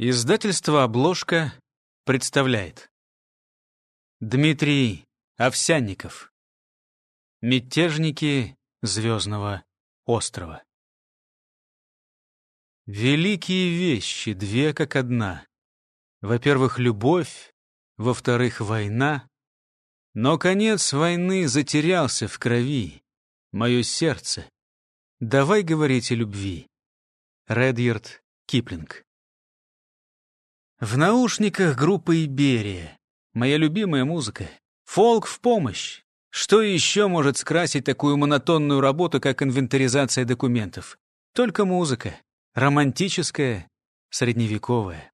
Издательство «Обложка» представляет Дмитрий Овсянников Мятежники Звездного острова Великие вещи, две как одна. Во-первых, любовь, во-вторых, война. Но конец войны затерялся в крови, мое сердце. Давай говорить о любви. Редьярд Киплинг в наушниках группы «Иберия». Моя любимая музыка. Фолк в помощь. Что еще может скрасить такую монотонную работу, как инвентаризация документов? Только музыка. Романтическая, средневековая.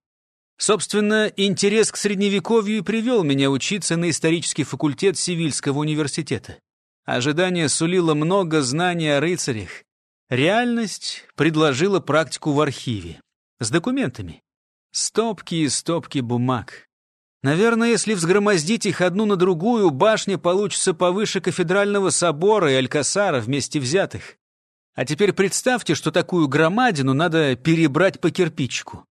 Собственно, интерес к средневековью и привел меня учиться на исторический факультет Сивильского университета. Ожидание сулило много знаний о рыцарях. Реальность предложила практику в архиве. С документами. Стопки и стопки бумаг. Наверное, если взгромоздить их одну на другую, башня получится повыше кафедрального собора и Алькасара вместе взятых. А теперь представьте, что такую громадину надо перебрать по кирпичику.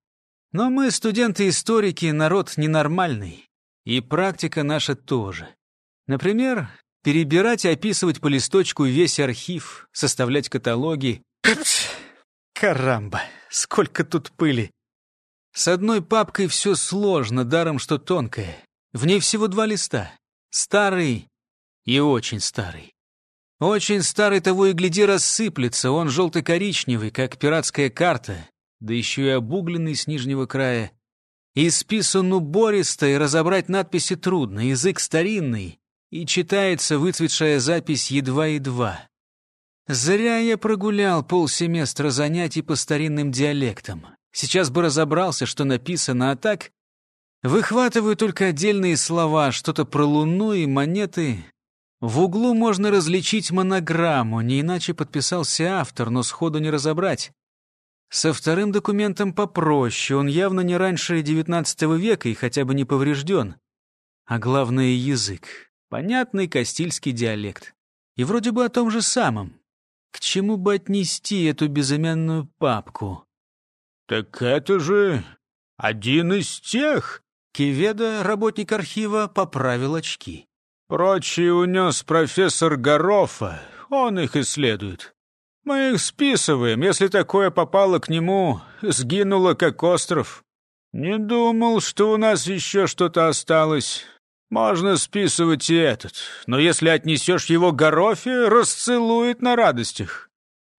Но мы, студенты-историки, народ ненормальный. И практика наша тоже. Например, перебирать и описывать по листочку весь архив, составлять каталоги. Карамба, сколько тут пыли. С одной папкой все сложно, даром что тонкое. В ней всего два листа. Старый и очень старый. Очень старый того и гляди рассыплется, он желто-коричневый, как пиратская карта, да еще и обугленный с нижнего края. И списан убористо, и разобрать надписи трудно, язык старинный, и читается выцветшая запись едва-едва. Зря я прогулял полсеместра занятий по старинным диалектам. Сейчас бы разобрался, что написано, а так... Выхватываю только отдельные слова, что-то про луну и монеты. В углу можно различить монограмму, не иначе подписался автор, но сходу не разобрать. Со вторым документом попроще, он явно не раньше XIX века и хотя бы не поврежден. А главное — язык. Понятный кастильский диалект. И вроде бы о том же самом. К чему бы отнести эту безымянную папку? «Так это же один из тех!» Киведа, работник архива, поправил очки. «Прочие унес профессор Горофа, он их исследует. Мы их списываем, если такое попало к нему, сгинуло как остров. Не думал, что у нас еще что-то осталось. Можно списывать и этот, но если отнесешь его Горофе, расцелует на радостях».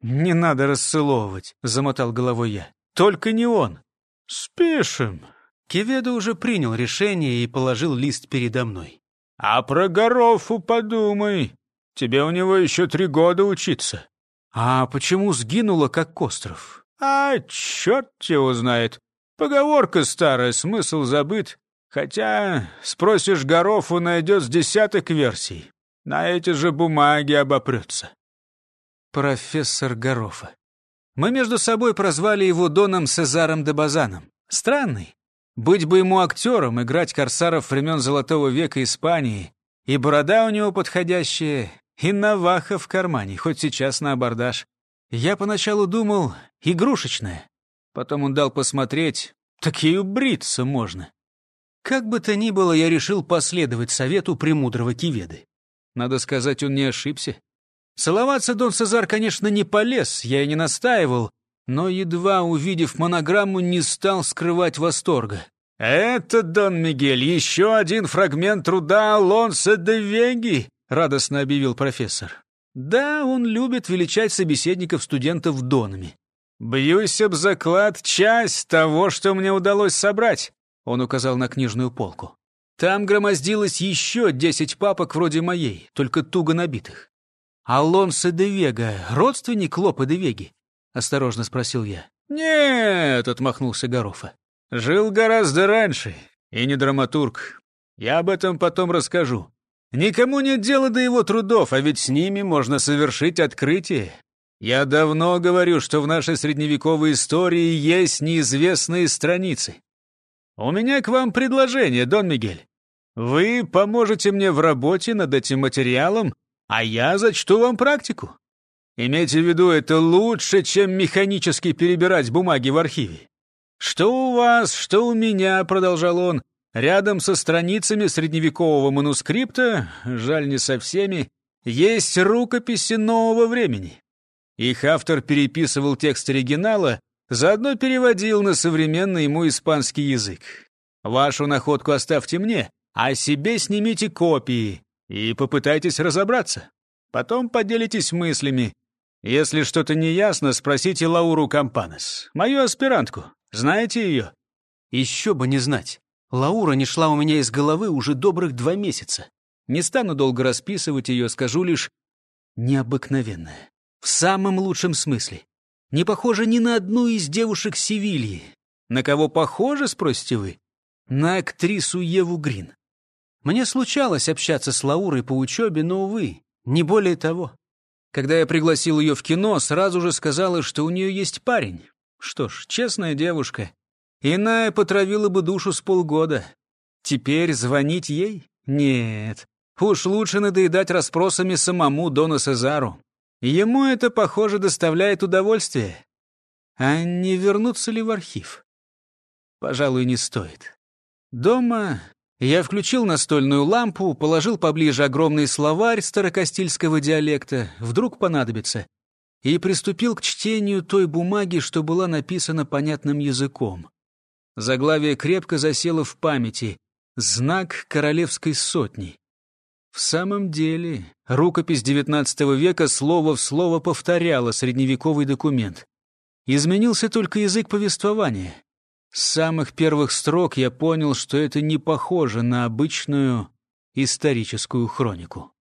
«Не надо расцеловывать», — замотал головой я. Только не он. Спишем. Кеведа уже принял решение и положил лист передо мной. А про Горофу подумай. Тебе у него еще три года учиться. А почему сгинула, как остров? А черт его знает. Поговорка старая, смысл забыт. Хотя, спросишь Горофу, найдет с десяток версий. На эти же бумаги обопрется. Профессор Горофа. Мы между собой прозвали его Доном Сезаром де Базаном. Странный. Быть бы ему актером, играть корсаров времен Золотого века Испании. И борода у него подходящая, и наваха в кармане, хоть сейчас на абордаж. Я поначалу думал, игрушечная. Потом он дал посмотреть, так ею бриться можно. Как бы то ни было, я решил последовать совету премудрого Киведы. Надо сказать, он не ошибся. Целоваться Дон Цезар, конечно, не полез, я и не настаивал, но, едва увидев монограмму, не стал скрывать восторга. «Это, Дон Мигель, еще один фрагмент труда Алонсо де Веги», — радостно объявил профессор. «Да, он любит величать собеседников студентов донами». «Бьюсь об заклад, часть того, что мне удалось собрать», — он указал на книжную полку. Там громоздилось еще десять папок вроде моей, только туго набитых. «Алонсо де Вега, родственник Лопе де Веги?» — осторожно спросил я. «Нет», — отмахнулся Горофа. «Жил гораздо раньше, и не драматург. Я об этом потом расскажу. Никому нет дела до его трудов, а ведь с ними можно совершить открытие. Я давно говорю, что в нашей средневековой истории есть неизвестные страницы. У меня к вам предложение, Дон Мигель. Вы поможете мне в работе над этим материалом, а я зачту вам практику. Имейте в виду, это лучше, чем механически перебирать бумаги в архиве. «Что у вас, что у меня», — продолжал он, — «рядом со страницами средневекового манускрипта, жаль, не со всеми, есть рукописи нового времени. Их автор переписывал текст оригинала, заодно переводил на современный ему испанский язык. Вашу находку оставьте мне, а себе снимите копии и попытайтесь разобраться. Потом поделитесь мыслями. Если что-то не ясно, спросите Лауру Кампанес, мою аспирантку. Знаете ее?» «Еще бы не знать. Лаура не шла у меня из головы уже добрых два месяца. Не стану долго расписывать ее, скажу лишь необыкновенная. В самом лучшем смысле. Не похожа ни на одну из девушек Севильи. На кого похожа, спросите вы? На актрису Еву Грин. Мне случалось общаться с Лаурой по учебе, но, увы, не более того. Когда я пригласил ее в кино, сразу же сказала, что у нее есть парень. Что ж, честная девушка. Иная потравила бы душу с полгода. Теперь звонить ей? Нет. Уж лучше надоедать расспросами самому Дону Сезару. Ему это, похоже, доставляет удовольствие. А не вернуться ли в архив? Пожалуй, не стоит. Дома я включил настольную лампу, положил поближе огромный словарь старокостильского диалекта, вдруг понадобится, и приступил к чтению той бумаги, что была написана понятным языком. Заглавие крепко засело в памяти «Знак королевской сотни». В самом деле, рукопись XIX века слово в слово повторяла средневековый документ. Изменился только язык повествования. С самых первых строк я понял, что это не похоже на обычную историческую хронику.